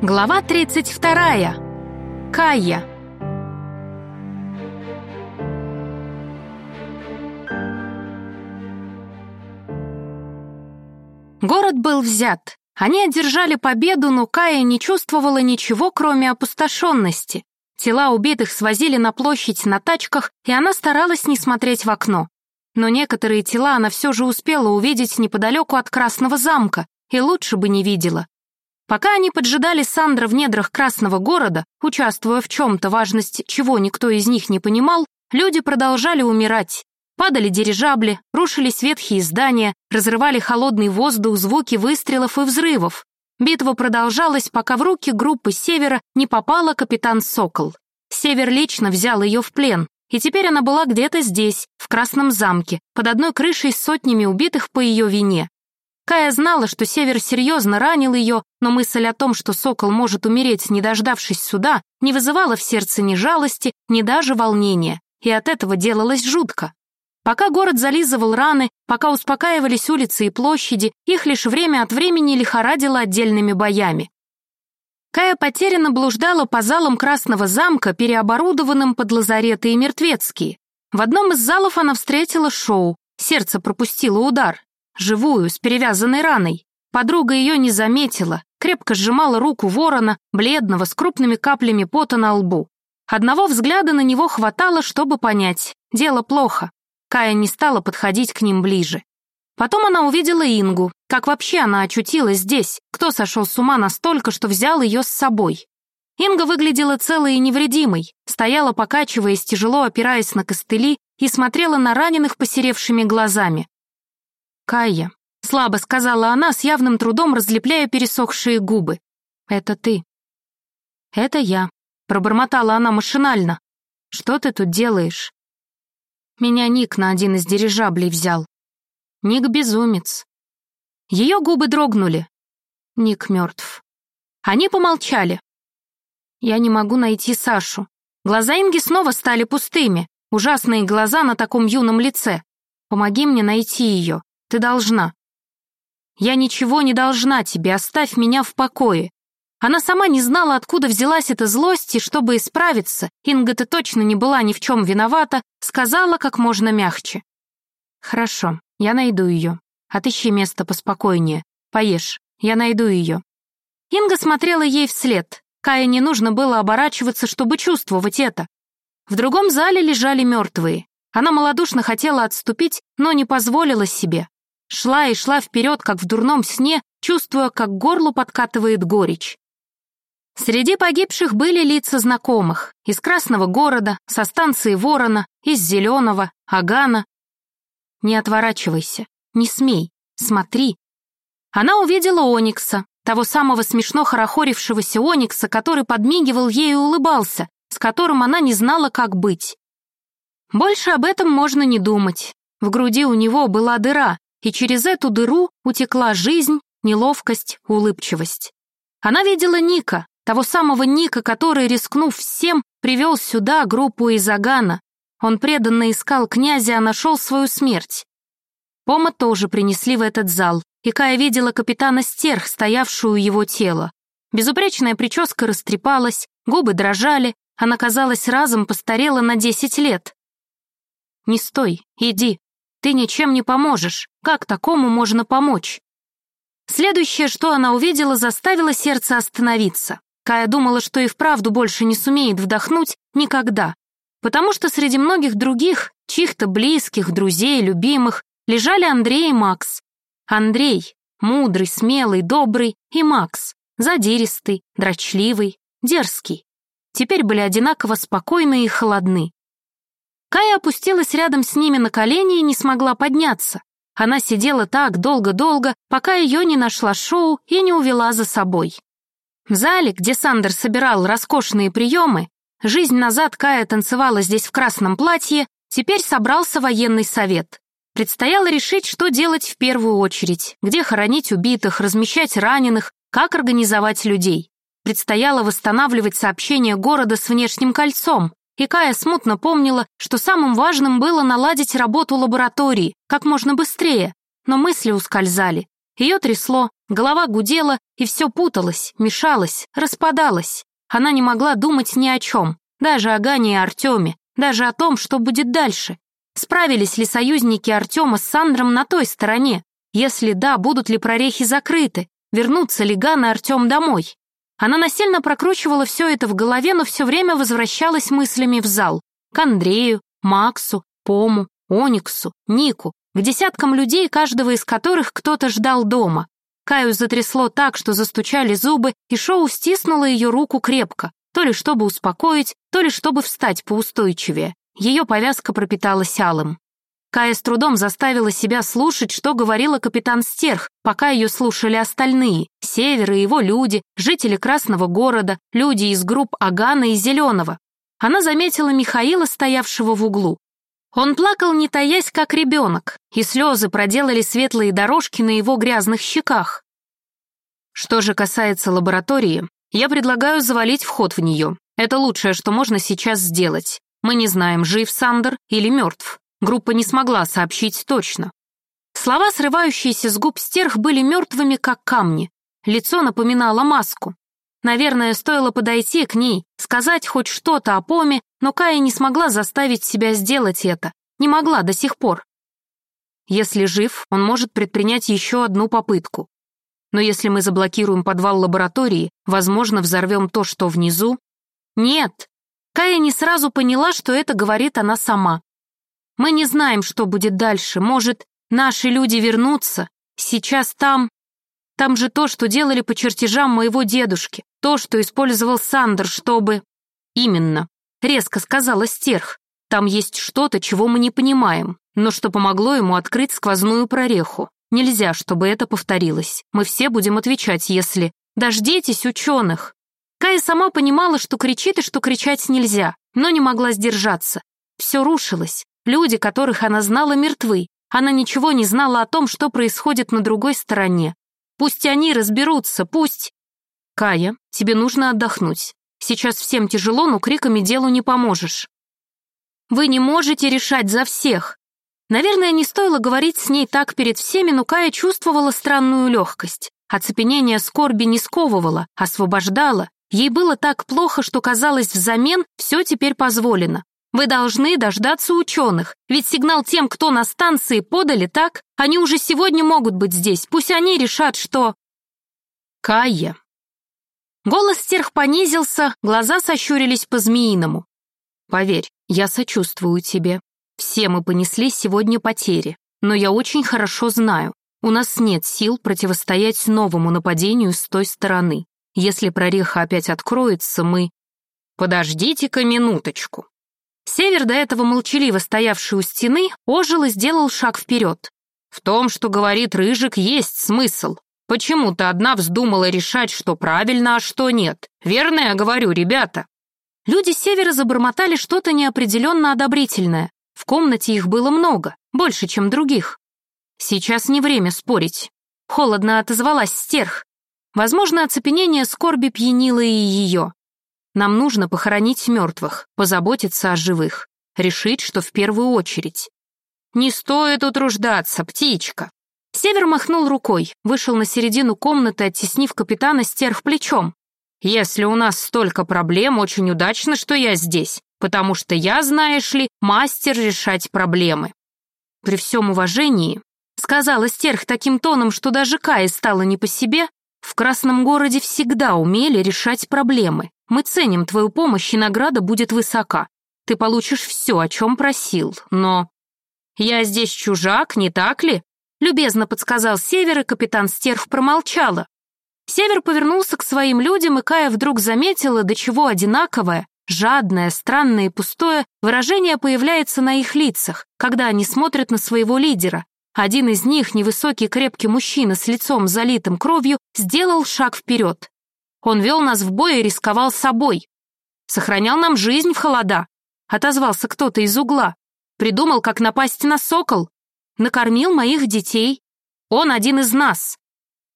Глава 32. Кая. Город был взят. Они одержали победу, но Кая не чувствовала ничего, кроме опустошенности. Тела убитых свозили на площадь на тачках, и она старалась не смотреть в окно. Но некоторые тела она все же успела увидеть неподалеку от Красного замка, и лучше бы не видела. Пока они поджидали Сандра в недрах Красного города, участвуя в чем-то, важность чего никто из них не понимал, люди продолжали умирать. Падали дирижабли, рушились ветхие здания, разрывали холодный воздух звуки выстрелов и взрывов. Битва продолжалась, пока в руки группы Севера не попала капитан Сокол. Север лично взял ее в плен, и теперь она была где-то здесь, в Красном замке, под одной крышей с сотнями убитых по ее вине. Кая знала, что Север серьезно ранил ее, но мысль о том, что Сокол может умереть, не дождавшись суда, не вызывала в сердце ни жалости, ни даже волнения, и от этого делалось жутко. Пока город зализывал раны, пока успокаивались улицы и площади, их лишь время от времени лихорадило отдельными боями. Кая потерянно блуждала по залам Красного замка, переоборудованным под лазареты и мертвецкие. В одном из залов она встретила шоу, сердце пропустило удар живую, с перевязанной раной. Подруга ее не заметила, крепко сжимала руку ворона, бледного, с крупными каплями пота на лбу. Одного взгляда на него хватало, чтобы понять, дело плохо. Кая не стала подходить к ним ближе. Потом она увидела Ингу, как вообще она очутилась здесь, кто сошел с ума настолько, что взял ее с собой. Инга выглядела целой и невредимой, стояла, покачиваясь, тяжело опираясь на костыли и смотрела на раненых посеревшими глазами. «Кайя», — слабо сказала она, с явным трудом разлепляя пересохшие губы. «Это ты». «Это я», — пробормотала она машинально. «Что ты тут делаешь?» Меня Ник на один из дирижаблей взял. Ник безумец. Ее губы дрогнули. Ник мертв. Они помолчали. Я не могу найти Сашу. Глаза Инги снова стали пустыми, ужасные глаза на таком юном лице. Помоги мне найти ее. Ты должна. Я ничего не должна тебе, оставь меня в покое. Она сама не знала, откуда взялась эта злость, и чтобы исправиться, Инга ты точно не была ни в чем виновата, сказала как можно мягче. Хорошо, я найду ее. Отыщи место поспокойнее. Поешь, я найду ее. Инга смотрела ей вслед. Кае не нужно было оборачиваться, чтобы чувствовать это. В другом зале лежали мертвые. Она малодушно хотела отступить, но не позволила себе. Шла и шла вперед, как в дурном сне, чувствуя, как горло подкатывает горечь. Среди погибших были лица знакомых. Из Красного города, со станции Ворона, из Зеленого, Агана. Не отворачивайся, не смей, смотри. Она увидела Оникса, того самого смешно хорохорившегося Оникса, который подмигивал ей и улыбался, с которым она не знала, как быть. Больше об этом можно не думать. В груди у него была дыра, и через эту дыру утекла жизнь, неловкость, улыбчивость. Она видела Ника, того самого Ника, который, рискнув всем, привел сюда группу из Агана. Он преданно искал князя, а нашел свою смерть. Пома тоже принесли в этот зал, и Кая видела капитана Стерх, стоявшую его тела. Безупречная прическа растрепалась, губы дрожали, она, казалось, разом постарела на десять лет. «Не стой, иди», ты ничем не поможешь. Как такому можно помочь? Следующее, что она увидела, заставило сердце остановиться. Кая думала, что и вправду больше не сумеет вдохнуть никогда. Потому что среди многих других, чьих-то близких, друзей, любимых, лежали Андрей и Макс. Андрей — мудрый, смелый, добрый, и Макс — задиристый, дрочливый, дерзкий. Теперь были одинаково спокойны и холодны. Кая опустилась рядом с ними на колени и не смогла подняться. Она сидела так долго-долго, пока ее не нашла шоу и не увела за собой. В зале, где Сандер собирал роскошные приемы, жизнь назад Кая танцевала здесь в красном платье, теперь собрался военный совет. Предстояло решить, что делать в первую очередь, где хоронить убитых, размещать раненых, как организовать людей. Предстояло восстанавливать сообщение города с внешним кольцом, и Кая смутно помнила, что самым важным было наладить работу лаборатории как можно быстрее, но мысли ускользали, Ее трясло, голова гудела, и все путалось, мешалось, распадалось. Она не могла думать ни о чем, даже о Гане и Артеме, даже о том, что будет дальше. Справились ли союзники Артема с Сандром на той стороне? Если да, будут ли прорехи закрыты? Вернутся ли Ган и Артем домой? Она насильно прокручивала все это в голове, но все время возвращалась мыслями в зал. К Андрею, Максу, Пому, Ониксу, Нику, к десяткам людей, каждого из которых кто-то ждал дома. Каю затрясло так, что застучали зубы, и Шоу стиснула ее руку крепко, то ли чтобы успокоить, то ли чтобы встать поустойчивее. Ее повязка пропиталась алым. Кая с трудом заставила себя слушать, что говорила капитан Стерх, пока ее слушали остальные, Север и его люди, жители Красного города, люди из групп Агана и Зеленого. Она заметила Михаила, стоявшего в углу. Он плакал, не таясь, как ребенок, и слезы проделали светлые дорожки на его грязных щеках. Что же касается лаборатории, я предлагаю завалить вход в нее. Это лучшее, что можно сейчас сделать. Мы не знаем, жив Сандер или мертв. Группа не смогла сообщить точно. Слова, срывающиеся с губ стерх, были мертвыми, как камни. Лицо напоминало маску. Наверное, стоило подойти к ней, сказать хоть что-то о Поме, но Кая не смогла заставить себя сделать это. Не могла до сих пор. Если жив, он может предпринять еще одну попытку. Но если мы заблокируем подвал лаборатории, возможно, взорвем то, что внизу. Нет, Кая не сразу поняла, что это говорит она сама. Мы не знаем, что будет дальше. Может, наши люди вернутся. Сейчас там... Там же то, что делали по чертежам моего дедушки. То, что использовал Сандер, чтобы... Именно. Резко сказала Стерх. Там есть что-то, чего мы не понимаем, но что помогло ему открыть сквозную прореху. Нельзя, чтобы это повторилось. Мы все будем отвечать, если... Дождитесь ученых! Кая сама понимала, что кричит и что кричать нельзя, но не могла сдержаться. Все рушилось. Люди, которых она знала, мертвы. Она ничего не знала о том, что происходит на другой стороне. Пусть они разберутся, пусть... Кая, тебе нужно отдохнуть. Сейчас всем тяжело, но криками делу не поможешь. Вы не можете решать за всех. Наверное, не стоило говорить с ней так перед всеми, но Кая чувствовала странную легкость. Оцепенение скорби не сковывало, освобождало, Ей было так плохо, что казалось, взамен все теперь позволено. Вы должны дождаться ученых, ведь сигнал тем, кто на станции подали, так? Они уже сегодня могут быть здесь, пусть они решат, что... Кайя. Голос стерх понизился, глаза сощурились по-змеиному. Поверь, я сочувствую тебе. Все мы понесли сегодня потери, но я очень хорошо знаю, у нас нет сил противостоять новому нападению с той стороны. Если прореха опять откроется, мы... Подождите-ка минуточку. Север, до этого молчаливо стоявший у стены, ожил и сделал шаг вперед. В том, что говорит Рыжик, есть смысл. Почему-то одна вздумала решать, что правильно, а что нет. Верно я говорю, ребята? Люди Севера забормотали что-то неопределенно одобрительное. В комнате их было много, больше, чем других. Сейчас не время спорить. Холодно отозвалась стерх. Возможно, оцепенение скорби пьянило и ее. Нам нужно похоронить мертвых, позаботиться о живых, решить, что в первую очередь. «Не стоит утруждаться, птичка!» Север махнул рукой, вышел на середину комнаты, оттеснив капитана стерх плечом. «Если у нас столько проблем, очень удачно, что я здесь, потому что я, знаешь ли, мастер решать проблемы». При всем уважении, сказала стерх таким тоном, что даже Кае стало не по себе, в Красном городе всегда умели решать проблемы. Мы ценим твою помощь, и награда будет высока. Ты получишь все, о чем просил, но... Я здесь чужак, не так ли? Любезно подсказал Север, и капитан Стерв промолчала. Север повернулся к своим людям, и Кая вдруг заметила, до чего одинаковое, жадное, странное и пустое выражение появляется на их лицах, когда они смотрят на своего лидера, один из них, невысокий крепкий мужчина с лицом залитым кровью, сделал шаг вперед. Он вел нас в бой и рисковал собой. Сохранял нам жизнь в холода. Отозвался кто-то из угла. Придумал, как напасть на сокол. Накормил моих детей. Он один из нас.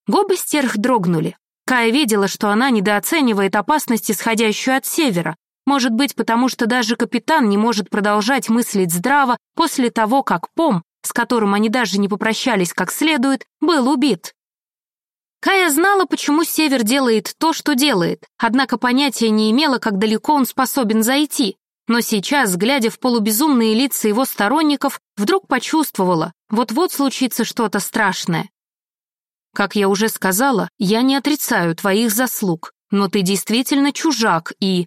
Губы стерх дрогнули. Кая видела, что она недооценивает опасность, исходящую от севера. Может быть, потому что даже капитан не может продолжать мыслить здраво после того, как Пом с которым они даже не попрощались как следует, был убит. Кая знала, почему Север делает то, что делает, однако понятия не имела, как далеко он способен зайти. Но сейчас, глядя в полубезумные лица его сторонников, вдруг почувствовала, вот-вот случится что-то страшное. Как я уже сказала, я не отрицаю твоих заслуг, но ты действительно чужак и...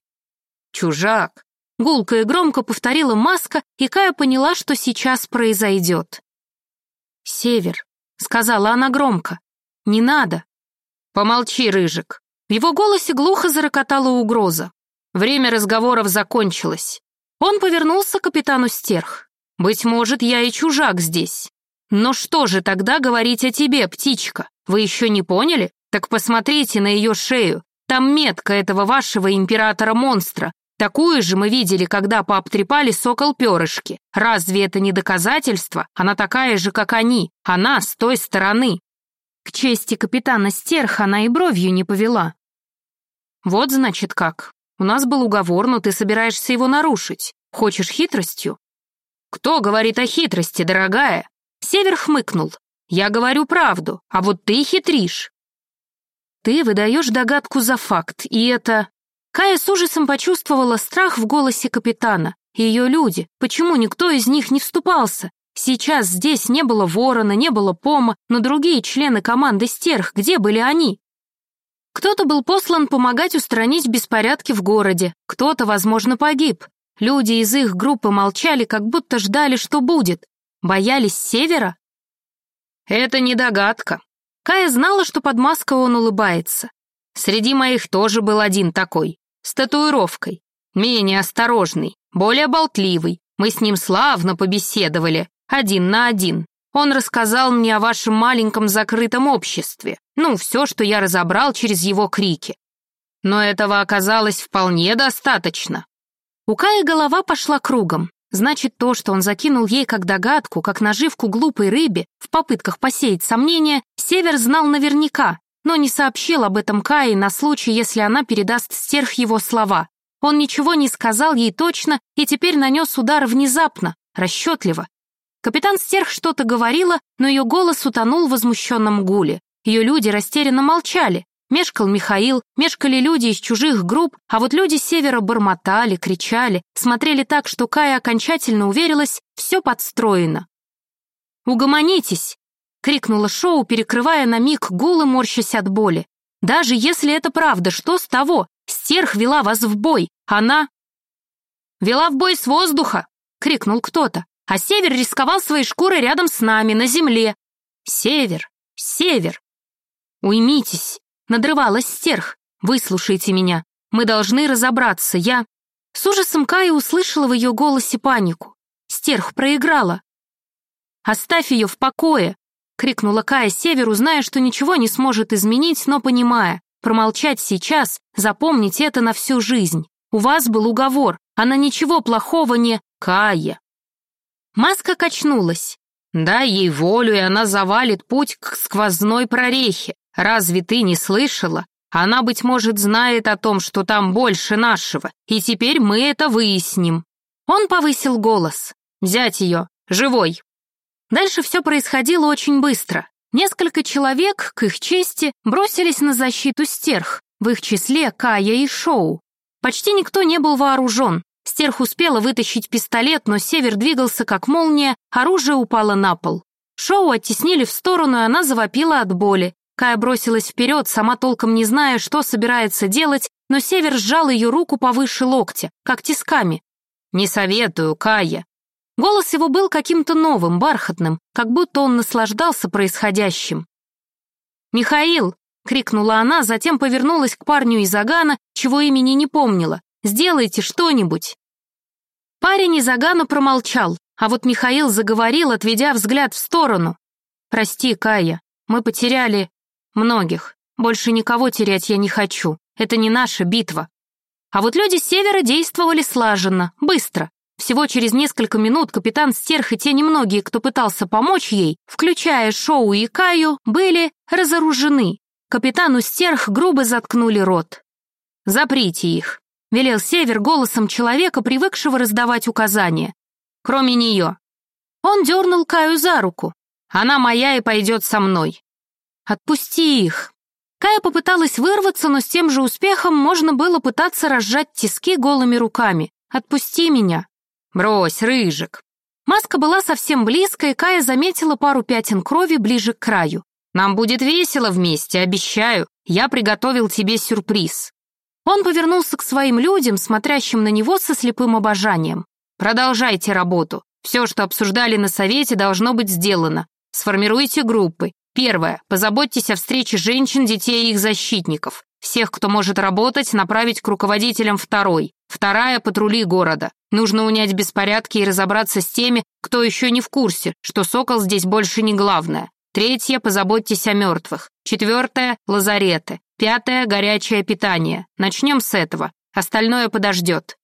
Чужак. Гулко и громко повторила Маска, и Кая поняла, что сейчас произойдет. «Север», — сказала она громко, — «не надо». «Помолчи, Рыжик». В его голосе глухо зарокотала угроза. Время разговоров закончилось. Он повернулся к капитану Стерх. «Быть может, я и чужак здесь. Но что же тогда говорить о тебе, птичка? Вы еще не поняли? Так посмотрите на ее шею. Там метка этого вашего императора-монстра. Такую же мы видели, когда пообтрепали сокол-перышки. Разве это не доказательство? Она такая же, как они. Она с той стороны». К чести капитана Стерх она и бровью не повела. «Вот, значит, как. У нас был уговор, но ты собираешься его нарушить. Хочешь хитростью?» «Кто говорит о хитрости, дорогая?» Север хмыкнул. «Я говорю правду, а вот ты хитришь». «Ты выдаешь догадку за факт, и это...» Кая с ужасом почувствовала страх в голосе капитана. Ее люди, почему никто из них не вступался? Сейчас здесь не было Ворона, не было Пома, но другие члены команды Стерх, где были они? Кто-то был послан помогать устранить беспорядки в городе, кто-то, возможно, погиб. Люди из их группы молчали, как будто ждали, что будет. Боялись севера? Это не догадка. Кая знала, что под маской он улыбается. Среди моих тоже был один такой, с татуировкой. Менее осторожный, более болтливый. Мы с ним славно побеседовали, один на один. Он рассказал мне о вашем маленьком закрытом обществе. Ну, все, что я разобрал через его крики. Но этого оказалось вполне достаточно. У Каи голова пошла кругом. Значит, то, что он закинул ей как догадку, как наживку глупой рыбе, в попытках посеять сомнения, Север знал наверняка, но не сообщил об этом Кае на случай, если она передаст стерх его слова. Он ничего не сказал ей точно и теперь нанес удар внезапно, расчетливо, Капитан Стерх что-то говорила, но ее голос утонул в возмущенном гуле. Ее люди растерянно молчали. Мешкал Михаил, мешкали люди из чужих групп, а вот люди севера бормотали, кричали, смотрели так, что Кая окончательно уверилась, все подстроено. «Угомонитесь!» — крикнула Шоу, перекрывая на миг гул и морщась от боли. «Даже если это правда, что с того? Стерх вела вас в бой, она...» «Вела в бой с воздуха!» — крикнул кто-то а Север рисковал своей шкурой рядом с нами, на земле. Север, Север. Уймитесь, надрывалась стерх. Выслушайте меня. Мы должны разобраться. Я... С ужасом Кая услышала в ее голосе панику. Стерх проиграла. «Оставь ее в покое!» — крикнула Кая Северу, зная, что ничего не сможет изменить, но понимая. Промолчать сейчас, запомнить это на всю жизнь. У вас был уговор, она ничего плохого не... Кая, Маска качнулась. Дай ей волю, и она завалит путь к сквозной прорехе. Разве ты не слышала? Она, быть может, знает о том, что там больше нашего, и теперь мы это выясним. Он повысил голос. Взять ее, живой. Дальше все происходило очень быстро. Несколько человек, к их чести, бросились на защиту стерх, в их числе Кая и Шоу. Почти никто не был вооружен, Стерх успела вытащить пистолет, но Север двигался как молния, оружие упало на пол. Шоу оттеснили в сторону, и она завопила от боли. Кая бросилась вперед, сама толком не зная, что собирается делать, но Север сжал ее руку повыше локтя, как тисками. «Не советую, Кая». Голос его был каким-то новым, бархатным, как будто он наслаждался происходящим. «Михаил!» — крикнула она, затем повернулась к парню из Агана, чего имени не помнила. Сделайте что-нибудь!» Парень из Агана промолчал, а вот Михаил заговорил, отведя взгляд в сторону. «Прости, Кая, мы потеряли многих. Больше никого терять я не хочу. Это не наша битва». А вот люди с севера действовали слаженно, быстро. Всего через несколько минут капитан Стерх и те немногие, кто пытался помочь ей, включая Шоу и Каю, были разоружены. Капитану Стерх грубо заткнули рот. «Заприте их», — велел Север голосом человека, привыкшего раздавать указания. «Кроме нее». Он дернул Каю за руку. «Она моя и пойдет со мной». «Отпусти их», Кая попыталась вырваться, но с тем же успехом можно было пытаться разжать тиски голыми руками. «Отпусти меня!» «Брось, Рыжик!» Маска была совсем близко, и Кая заметила пару пятен крови ближе к краю. «Нам будет весело вместе, обещаю. Я приготовил тебе сюрприз». Он повернулся к своим людям, смотрящим на него со слепым обожанием. «Продолжайте работу. Все, что обсуждали на совете, должно быть сделано. Сформируйте группы. Первое. Позаботьтесь о встрече женщин, детей и их защитников. Всех, кто может работать, направить к руководителям второй. Вторая – патрули города. Нужно унять беспорядки и разобраться с теми, кто еще не в курсе, что Сокол здесь больше не главное. Третье – позаботьтесь о мертвых. Четвертое – лазареты. Пятое – горячее питание. Начнем с этого. Остальное подождет.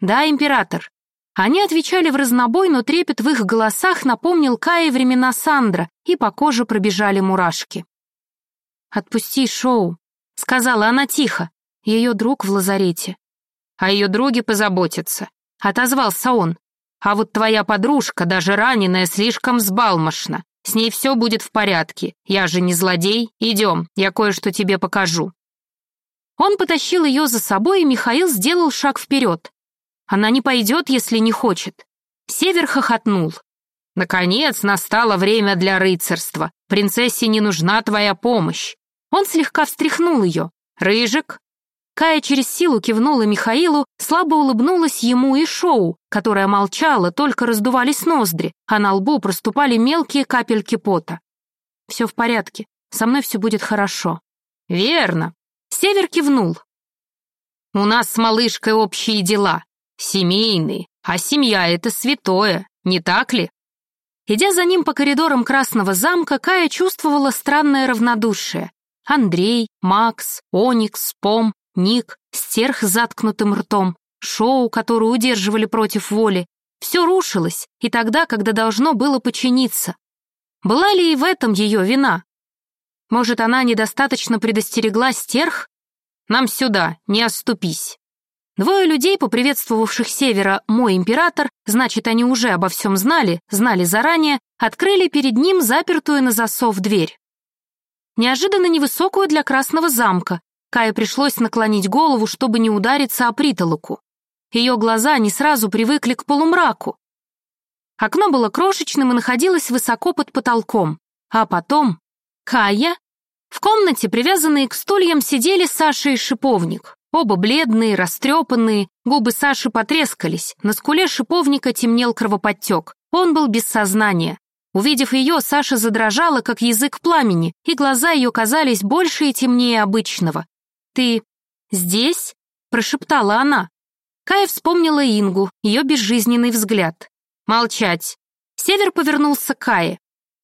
Да, император. Они отвечали в разнобой, но трепет в их голосах напомнил Кае времена Сандра, и по коже пробежали мурашки. «Отпусти Шоу», — сказала она тихо, ее друг в лазарете. «О ее друге позаботиться», — отозвался он. «А вот твоя подружка, даже раненая, слишком взбалмошна. С ней все будет в порядке. Я же не злодей. Идем, я кое-что тебе покажу». Он потащил ее за собой, и Михаил сделал шаг вперед. Она не пойдет, если не хочет. Север хохотнул. «Наконец настало время для рыцарства. Принцессе не нужна твоя помощь». Он слегка встряхнул ее. «Рыжик, Кая через силу кивнула Михаилу, слабо улыбнулась ему и Шоу, которая молчала, только раздувались ноздри, а на лбу проступали мелкие капельки пота. «Все в порядке, со мной все будет хорошо». «Верно». Север кивнул. «У нас с малышкой общие дела, семейные, а семья — это святое, не так ли?» Идя за ним по коридорам Красного замка, Кая чувствовала странное равнодушие. Андрей, Макс, Оникс, Пом, Ник, стерх с заткнутым ртом, шоу, которое удерживали против воли. Все рушилось, и тогда, когда должно было починиться. Была ли и в этом ее вина? Может, она недостаточно предостерегла стерх? Нам сюда, не отступись. Двое людей, поприветствовавших севера «мой император», значит, они уже обо всем знали, знали заранее, открыли перед ним запертую на засов дверь. Неожиданно невысокую для Красного замка, Кае пришлось наклонить голову, чтобы не удариться о притолоку. Ее глаза не сразу привыкли к полумраку. Окно было крошечным и находилось высоко под потолком. А потом... Кая? В комнате, привязанные к стульям, сидели Саша и Шиповник. Оба бледные, растрепанные, губы Саши потрескались, на скуле Шиповника темнел кровоподтек. Он был без сознания. Увидев ее, Саша задрожала, как язык пламени, и глаза ее казались больше и темнее обычного. «Ты здесь?» — прошептала она. Кая вспомнила Ингу, ее безжизненный взгляд. «Молчать!» Север повернулся к Кае.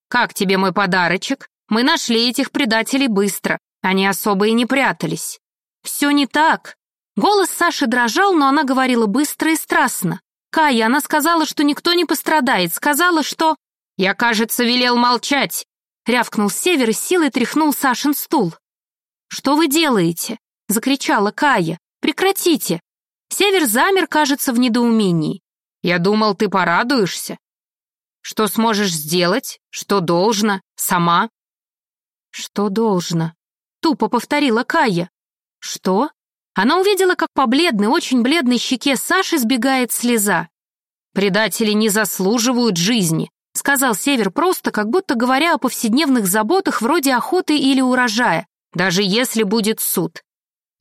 «Как тебе мой подарочек? Мы нашли этих предателей быстро. Они особо и не прятались». «Все не так». Голос Саши дрожал, но она говорила быстро и страстно. «Кая, она сказала, что никто не пострадает, сказала, что...» «Я, кажется, велел молчать», — рявкнул Север и силой тряхнул Сашин стул. «Что вы делаете?» — закричала Кая. «Прекратите!» Север замер, кажется, в недоумении. «Я думал, ты порадуешься. Что сможешь сделать? Что должно? Сама?» «Что должно?» — тупо повторила Кая. «Что?» Она увидела, как по бледной, очень бледной щеке Саши сбегает слеза. «Предатели не заслуживают жизни», — сказал Север просто, как будто говоря о повседневных заботах вроде охоты или урожая, даже если будет суд.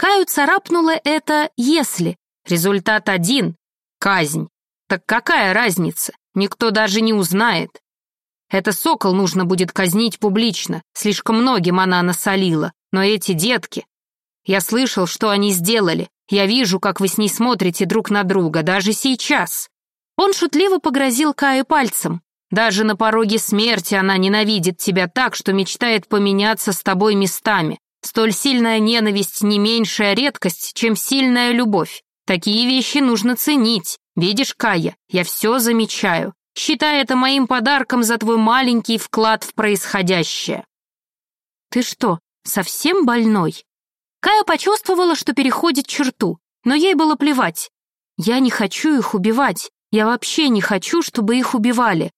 Каю царапнуло это «если». Результат один — казнь. Так какая разница? Никто даже не узнает. Это сокол нужно будет казнить публично, слишком многим она насолила. Но эти детки... Я слышал, что они сделали. Я вижу, как вы с ней смотрите друг на друга, даже сейчас. Он шутливо погрозил Кае пальцем. Даже на пороге смерти она ненавидит тебя так, что мечтает поменяться с тобой местами. Столь сильная ненависть не меньшая редкость, чем сильная любовь. Такие вещи нужно ценить. Видишь, Кая, я все замечаю. Считай это моим подарком за твой маленький вклад в происходящее. Ты что, совсем больной? Кая почувствовала, что переходит черту, но ей было плевать. Я не хочу их убивать. Я вообще не хочу, чтобы их убивали.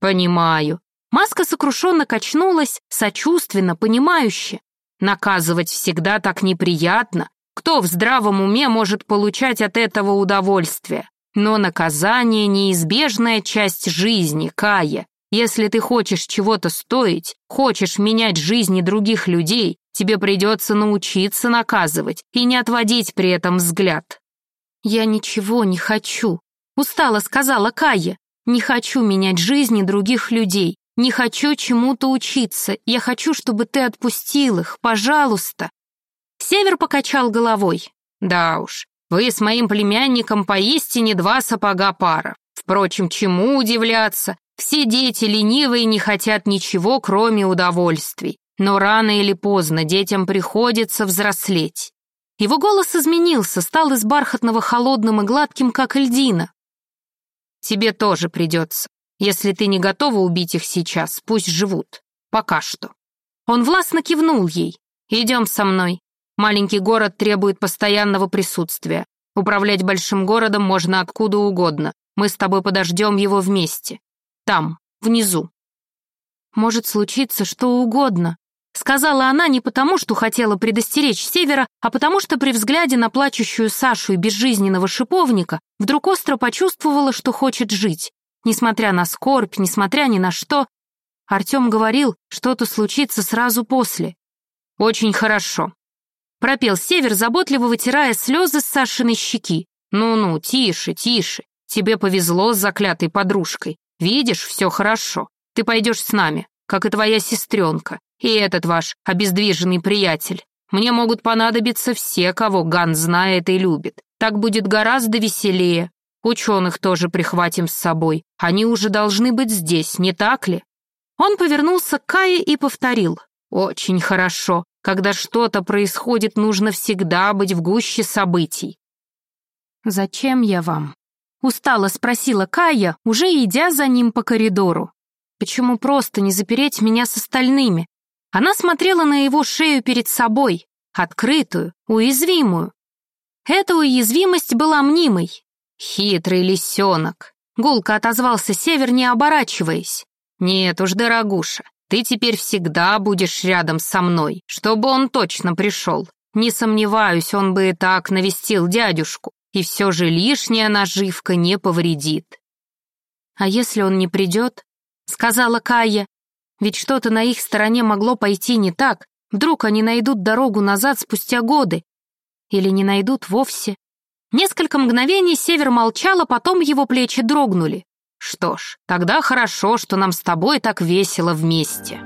Понимаю. Маска сокрушенно качнулась, сочувственно, понимающе. Наказывать всегда так неприятно. Кто в здравом уме может получать от этого удовольствие? Но наказание — неизбежная часть жизни, Кая. Если ты хочешь чего-то стоить, хочешь менять жизни других людей, тебе придется научиться наказывать и не отводить при этом взгляд. «Я ничего не хочу», — устало сказала Кая. «Не хочу менять жизни других людей. Не хочу чему-то учиться. Я хочу, чтобы ты отпустил их, пожалуйста». Север покачал головой. «Да уж, вы с моим племянником поистине два сапога пара. Впрочем, чему удивляться? Все дети ленивые не хотят ничего, кроме удовольствий. Но рано или поздно детям приходится взрослеть. Его голос изменился, стал из бархатного холодным и гладким, как льдина. Тебе тоже придется. Если ты не готова убить их сейчас, пусть живут. Пока что. Он властно кивнул ей. Идем со мной. Маленький город требует постоянного присутствия. Управлять большим городом можно откуда угодно. Мы с тобой подождем его вместе. Там, внизу. Может случиться что угодно, сказала она не потому, что хотела предостеречь Севера, а потому что при взгляде на плачущую Сашу и безжизненного шиповника вдруг остро почувствовала, что хочет жить. Несмотря на скорбь, несмотря ни на что, Артем говорил, что-то случится сразу после. «Очень хорошо», — пропел Север, заботливо вытирая слезы с Сашиной щеки. «Ну-ну, тише, тише. Тебе повезло с заклятой подружкой. Видишь, все хорошо. Ты пойдешь с нами, как и твоя сестренка, и этот ваш обездвиженный приятель. Мне могут понадобиться все, кого Ган знает и любит. Так будет гораздо веселее. Ученых тоже прихватим с собой. Они уже должны быть здесь, не так ли?» Он повернулся к Кае и повторил. «Очень хорошо. Когда что-то происходит, нужно всегда быть в гуще событий». «Зачем я вам?» Устало спросила Кая, уже идя за ним по коридору. Почему просто не запереть меня с остальными? Она смотрела на его шею перед собой, открытую, уязвимую. Эта уязвимость была мнимой. Хитрый лисенок. Гулко отозвался Север, не оборачиваясь. «Нет уж, дорогуша, ты теперь всегда будешь рядом со мной, чтобы он точно пришел. Не сомневаюсь, он бы и так навестил дядюшку и все же лишняя наживка не повредит. «А если он не придет?» — сказала Кая. «Ведь что-то на их стороне могло пойти не так. Вдруг они найдут дорогу назад спустя годы. Или не найдут вовсе?» Несколько мгновений Север молчал, а потом его плечи дрогнули. «Что ж, тогда хорошо, что нам с тобой так весело вместе».